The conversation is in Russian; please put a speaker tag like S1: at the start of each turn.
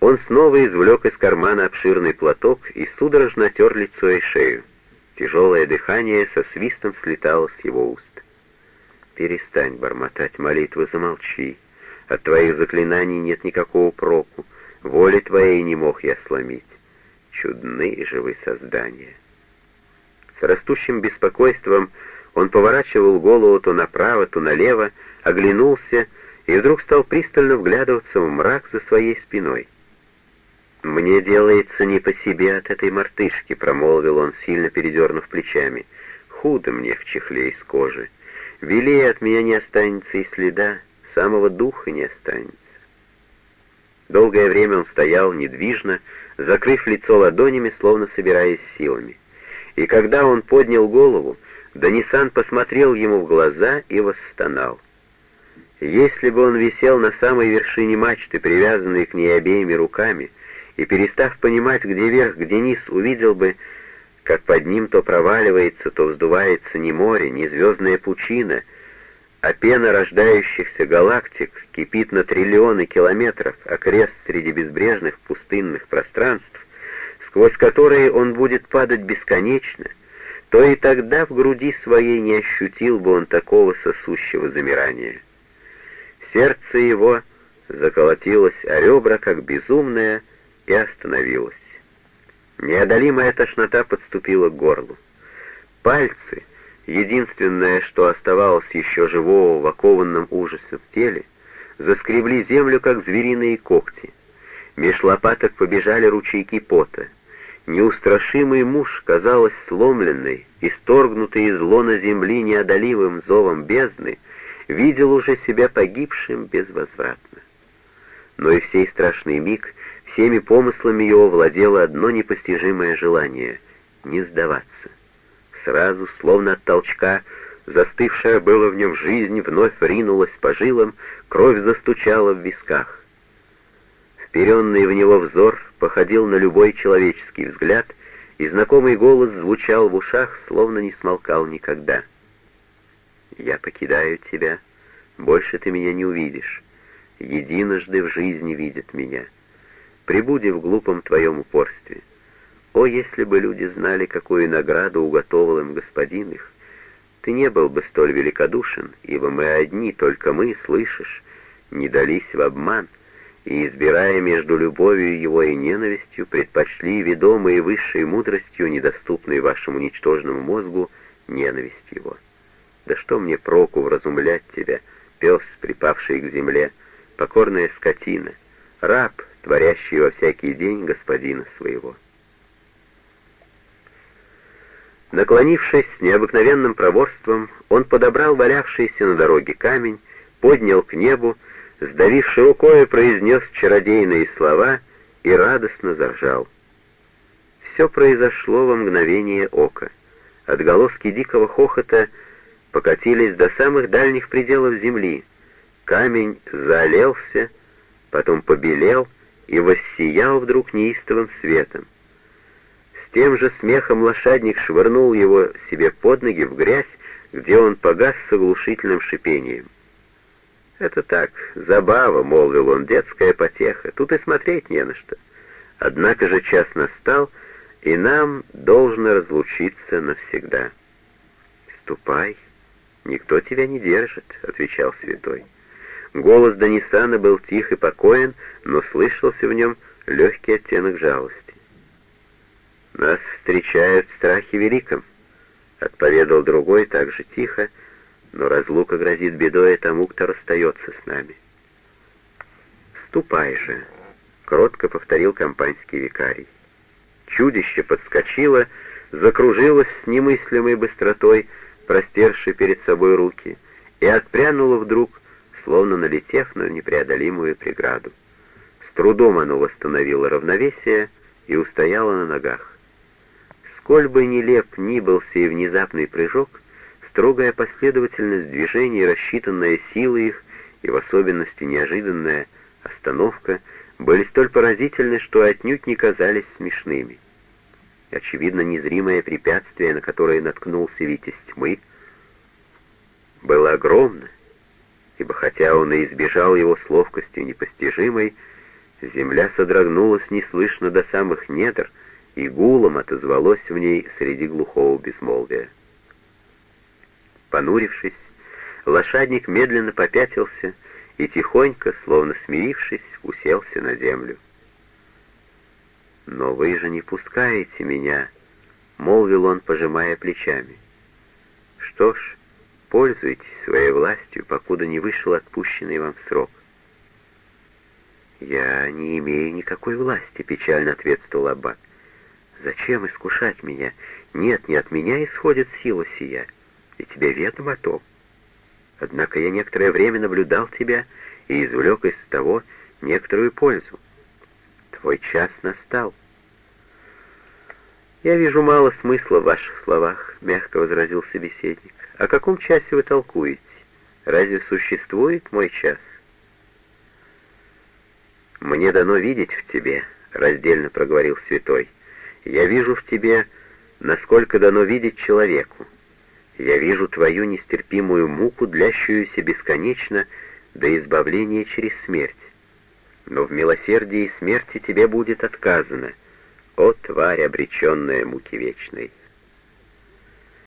S1: Он снова извлек из кармана обширный платок и судорожно отер лицо и шею. Тяжелое дыхание со свистом слетало с его уст. «Перестань бормотать молитвы, замолчи. От твоих заклинаний нет никакого проку. Воли твоей не мог я сломить. Чудные же вы создания!» С растущим беспокойством он поворачивал голову то направо, то налево, оглянулся и вдруг стал пристально вглядываться в мрак за своей спиной. «Мне делается не по себе от этой мартышки», — промолвил он, сильно передернув плечами. «Худо мне в чехле из кожи. Велее от меня не останется и следа, самого духа не останется». Долгое время он стоял недвижно, закрыв лицо ладонями, словно собираясь силами. И когда он поднял голову, Данисан посмотрел ему в глаза и восстонал. Если бы он висел на самой вершине мачты, привязанный к ней обеими руками, и, перестав понимать, где верх, где низ, увидел бы, как под ним то проваливается, то вздувается не море, не звездная пучина, а пена рождающихся галактик кипит на триллионы километров, а крест среди безбрежных пустынных пространств, сквозь которые он будет падать бесконечно, то и тогда в груди своей не ощутил бы он такого сосущего замирания. Сердце его заколотилось о ребра, как безумное, и остановилась. Неодолимая тошнота подступила к горлу. Пальцы, единственное, что оставалось еще живого в окованном ужасом теле, заскребли землю, как звериные когти. Меж лопаток побежали ручейки пота. Неустрашимый муж, казалось, сломленный, исторгнутый из лона земли неодолимым зовом бездны, видел уже себя погибшим безвозвратно. Но и в сей страшный миг Всеми помыслами его владело одно непостижимое желание — не сдаваться. Сразу, словно от толчка, застывшая было в нем жизнь вновь ринулась по жилам, кровь застучала в висках. Вперенный в него взор походил на любой человеческий взгляд, и знакомый голос звучал в ушах, словно не смолкал никогда. «Я покидаю тебя, больше ты меня не увидишь. Единожды в жизни видит меня» прибуди в глупом твоем упорстве. О, если бы люди знали, какую награду уготовил им господин их, ты не был бы столь великодушен, ибо мы одни, только мы, слышишь, не дались в обман, и, избирая между любовью его и ненавистью, предпочли, ведомые высшей мудростью, недоступной вашему ничтожному мозгу, ненависть его. Да что мне проку вразумлять тебя, пес, припавший к земле, покорная скотина, раб, творящий во всякий день господина своего. Наклонившись с необыкновенным проворством, он подобрал валявшийся на дороге камень, поднял к небу, сдавивши рукой, произнес чародейные слова и радостно заржал. Все произошло во мгновение ока. Отголоски дикого хохота покатились до самых дальних пределов земли. Камень заолелся, потом побелел, и воссиял вдруг неистовым светом. С тем же смехом лошадник швырнул его себе под ноги в грязь, где он погас с оглушительным шипением. «Это так, забава», — молвил он, — «детская потеха, тут и смотреть не на что. Однако же час настал, и нам должно разлучиться навсегда». «Ступай, никто тебя не держит», — отвечал святой. Голос Данисана был тих и покоен, но слышался в нем легкий оттенок жалости. «Нас встречают страхи великом», — отповедал другой так же тихо, но разлука грозит бедой тому, кто расстается с нами. «Ступай же», — кротко повторил компаньский викарий. Чудище подскочило, закружилось с немыслимой быстротой, простерши перед собой руки, и отпрянуло вдруг, словно налетев на непреодолимую преграду. С трудом оно восстановило равновесие и устояло на ногах. Сколь бы нелеп ни был сей внезапный прыжок, строгая последовательность движений, рассчитанная силой их и в особенности неожиданная остановка были столь поразительны, что отнюдь не казались смешными. Очевидно, незримое препятствие, на которое наткнулся Витязь тьмы, было огромно, ибо хотя он и избежал его с ловкостью непостижимой, Земля содрогнулась неслышно до самых недр, и гулом отозвалось в ней среди глухого безмолвия. Понурившись, лошадник медленно попятился и тихонько, словно смирившись, уселся на землю. «Но вы же не пускаете меня», — молвил он, пожимая плечами. «Что ж, пользуйтесь своей властью, покуда не вышел отпущенный вам срок». «Я не имею никакой власти», — печально ответствовал Аббат. «Зачем искушать меня? Нет, не от меня исходит сила сия, и тебе ведомо о том. Однако я некоторое время наблюдал тебя и извлек из того некоторую пользу. Твой час настал». «Я вижу мало смысла в ваших словах», — мягко возразил собеседник. «О каком часе вы толкуете? Разве существует мой час?» «Мне дано видеть в тебе», — раздельно проговорил святой. «Я вижу в тебе, насколько дано видеть человеку. Я вижу твою нестерпимую муку, длящуюся бесконечно до избавления через смерть. Но в милосердии смерти тебе будет отказано, о тварь, обреченная муки вечной».